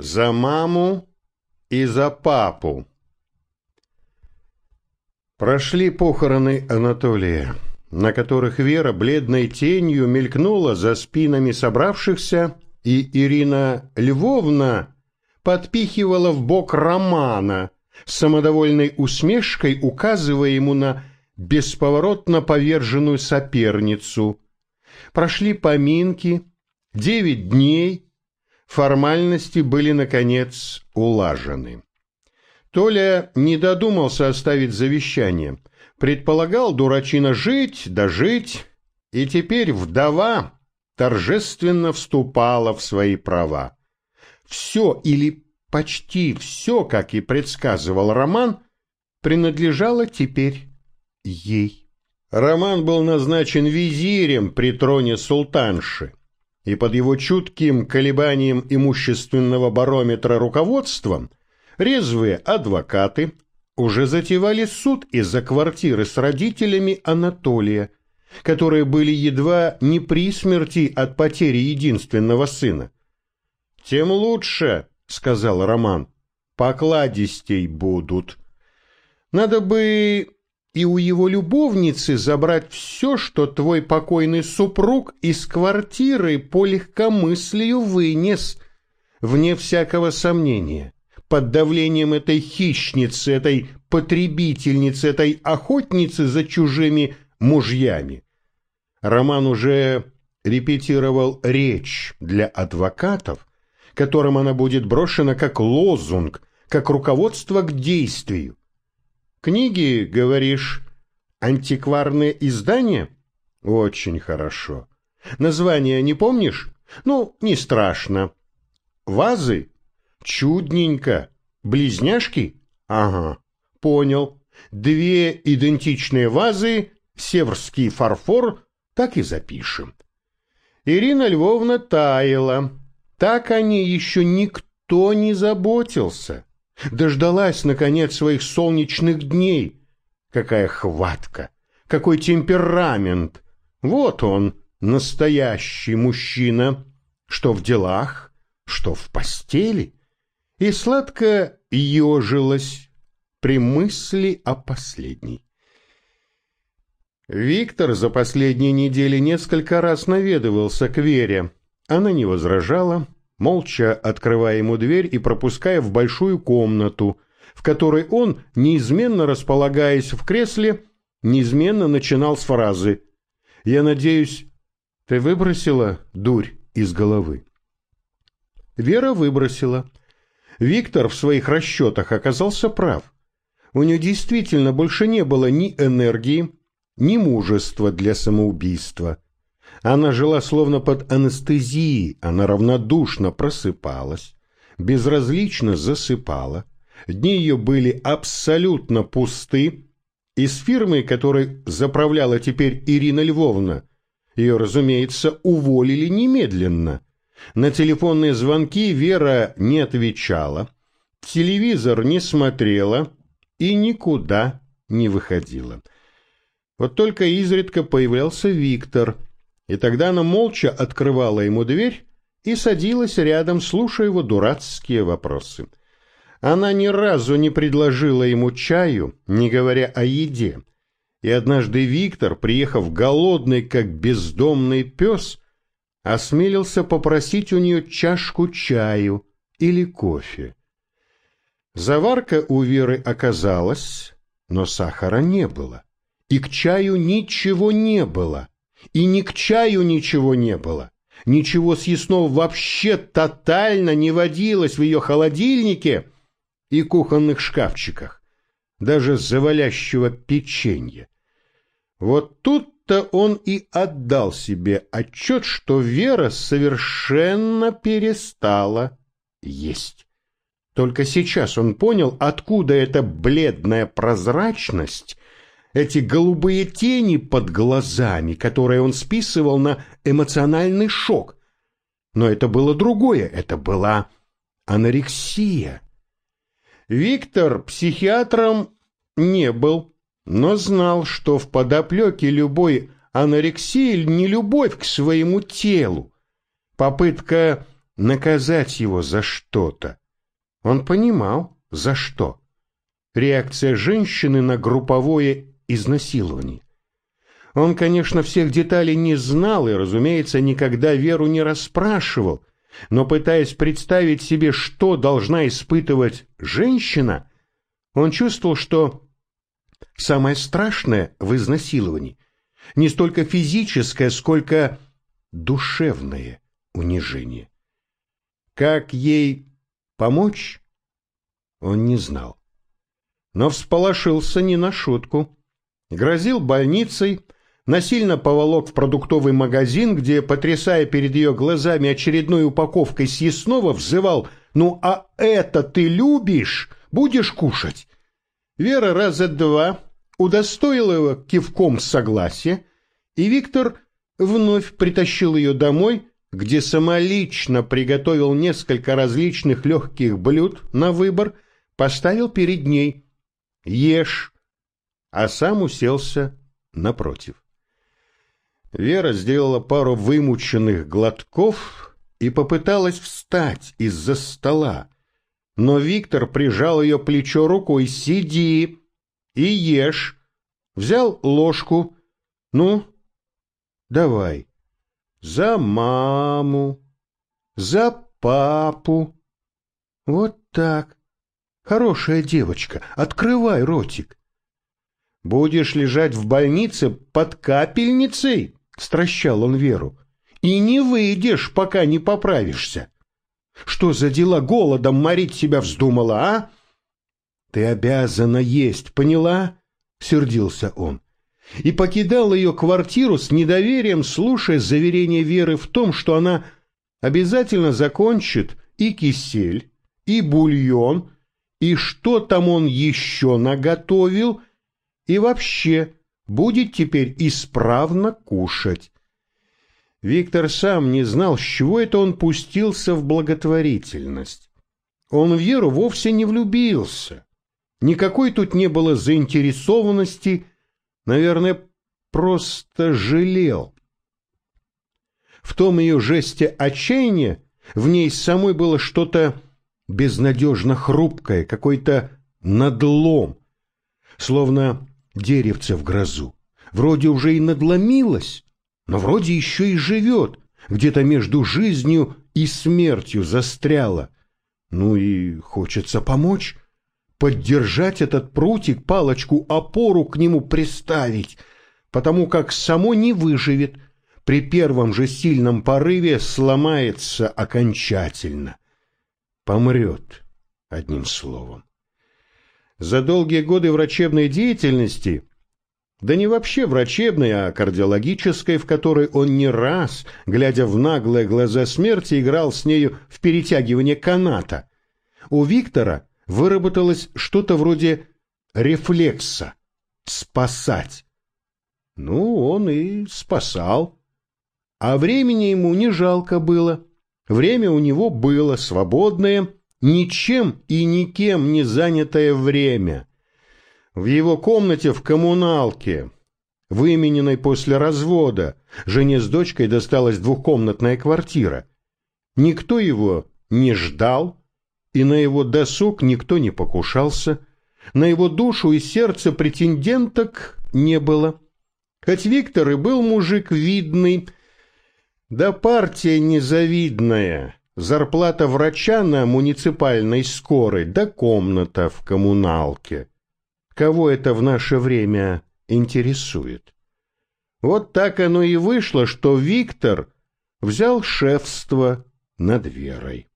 За маму и за папу. Прошли похороны Анатолия, на которых Вера бледной тенью мелькнула за спинами собравшихся, и Ирина Львовна подпихивала в бок Романа, с самодовольной усмешкой указывая ему на бесповоротно поверженную соперницу. Прошли поминки, девять дней — Формальности были, наконец, улажены. Толя не додумался оставить завещание. Предполагал дурачина жить, да жить, и теперь вдова торжественно вступала в свои права. Все или почти все, как и предсказывал Роман, принадлежало теперь ей. Роман был назначен визирем при троне султанши и под его чутким колебанием имущественного барометра руководством резвые адвокаты уже затевали суд из-за квартиры с родителями Анатолия, которые были едва не при смерти от потери единственного сына. «Тем лучше», — сказал Роман, — «покладистей будут. Надо бы и у его любовницы забрать все, что твой покойный супруг из квартиры по легкомыслию вынес, вне всякого сомнения. Под давлением этой хищницы, этой потребительницы, этой охотницы за чужими мужьями. Роман уже репетировал речь для адвокатов, которым она будет брошена как лозунг, как руководство к действию. Книги, говоришь, антикварные издания? Очень хорошо. Название не помнишь? Ну, не страшно. Вазы? Чудненько. Близняшки? Ага, понял. Две идентичные вазы, северский фарфор, так и запишем. Ирина Львовна таяла. Так о ней еще никто не заботился. Дождалась, наконец, своих солнечных дней. Какая хватка! Какой темперамент! Вот он, настоящий мужчина, что в делах, что в постели. И сладко ежилась при мысли о последней. Виктор за последние недели несколько раз наведывался к Вере. Она не возражала, молча открывая ему дверь и пропуская в большую комнату, в которой он, неизменно располагаясь в кресле, неизменно начинал с фразы «Я надеюсь, ты выбросила дурь из головы?» Вера выбросила. Виктор в своих расчетах оказался прав. У нее действительно больше не было ни энергии, ни мужества для самоубийства – она жила словно под анестезией, она равнодушно просыпалась, безразлично засыпала. Дни ее были абсолютно пусты, из фирмы, которой заправляла теперь Ирина Львовна, ее, разумеется, уволили немедленно. На телефонные звонки Вера не отвечала, телевизор не смотрела и никуда не выходила. Вот только изредка появлялся Виктор – и тогда она молча открывала ему дверь и садилась рядом, слушая его дурацкие вопросы. Она ни разу не предложила ему чаю, не говоря о еде. И однажды Виктор, приехав голодный, как бездомный пес, осмелился попросить у нее чашку чаю или кофе. Заварка у Веры оказалась, но сахара не было, и к чаю ничего не было. И ни к чаю ничего не было. Ничего съестного вообще тотально не водилось в ее холодильнике и кухонных шкафчиках. Даже завалящего печенья. Вот тут-то он и отдал себе отчет, что Вера совершенно перестала есть. Только сейчас он понял, откуда эта бледная прозрачность эти голубые тени под глазами, которые он списывал на эмоциональный шок. Но это было другое, это была анорексия. Виктор психиатром не был, но знал, что в подоплеке любой анорексии не любовь к своему телу, попытка наказать его за что-то. Он понимал, за что. Реакция женщины на групповое изнасилование. Он, конечно, всех деталей не знал и, разумеется, никогда Веру не расспрашивал, но пытаясь представить себе, что должна испытывать женщина, он чувствовал, что самое страшное в изнасиловании не столько физическое, сколько душевное унижение. Как ей помочь, он не знал. Но всполошился не на шутку. Грозил больницей, насильно поволок в продуктовый магазин, где, потрясая перед ее глазами очередной упаковкой съестного, взывал «Ну а это ты любишь? Будешь кушать?» Вера раза два удостоила его кивком согласия, и Виктор вновь притащил ее домой, где самолично приготовил несколько различных легких блюд на выбор, поставил перед ней «Ешь», а сам уселся напротив. Вера сделала пару вымученных глотков и попыталась встать из-за стола. Но Виктор прижал ее плечо рукой «Сиди и ешь». Взял ложку. «Ну, давай. За маму, за папу». «Вот так. Хорошая девочка, открывай ротик». «Будешь лежать в больнице под капельницей?» стращал он Веру. «И не выйдешь, пока не поправишься. Что за дела голодом морить себя вздумала, а?» «Ты обязана есть, поняла?» — сердился он. И покидал ее квартиру с недоверием, слушая заверение Веры в том, что она обязательно закончит и кисель, и бульон, и что там он еще наготовил, и вообще будет теперь исправно кушать. Виктор сам не знал, с чего это он пустился в благотворительность. Он в Веру вовсе не влюбился. Никакой тут не было заинтересованности, наверное, просто жалел. В том ее жесте отчаяния в ней самой было что-то безнадежно хрупкое, какой-то надлом, словно деревце в грозу. Вроде уже и надломилось, но вроде еще и живет, где-то между жизнью и смертью застряла. Ну и хочется помочь, поддержать этот прутик, палочку, опору к нему приставить, потому как само не выживет, при первом же сильном порыве сломается окончательно. Помрет, одним словом. За долгие годы врачебной деятельности, да не вообще врачебной, а кардиологической, в которой он не раз, глядя в наглые глаза смерти, играл с нею в перетягивание каната, у Виктора выработалось что-то вроде рефлекса «спасать». Ну, он и спасал. А времени ему не жалко было. Время у него было свободное, ничем и никем не занятое время. В его комнате в коммуналке, вымененной после развода, жене с дочкой досталась двухкомнатная квартира. Никто его не ждал, и на его досуг никто не покушался, на его душу и сердце претенденток не было. Хоть Виктор и был мужик видный, да партия незавидная — Зарплата врача на муниципальной скорой, да комната в коммуналке. Кого это в наше время интересует? Вот так оно и вышло, что Виктор взял шефство над Верой.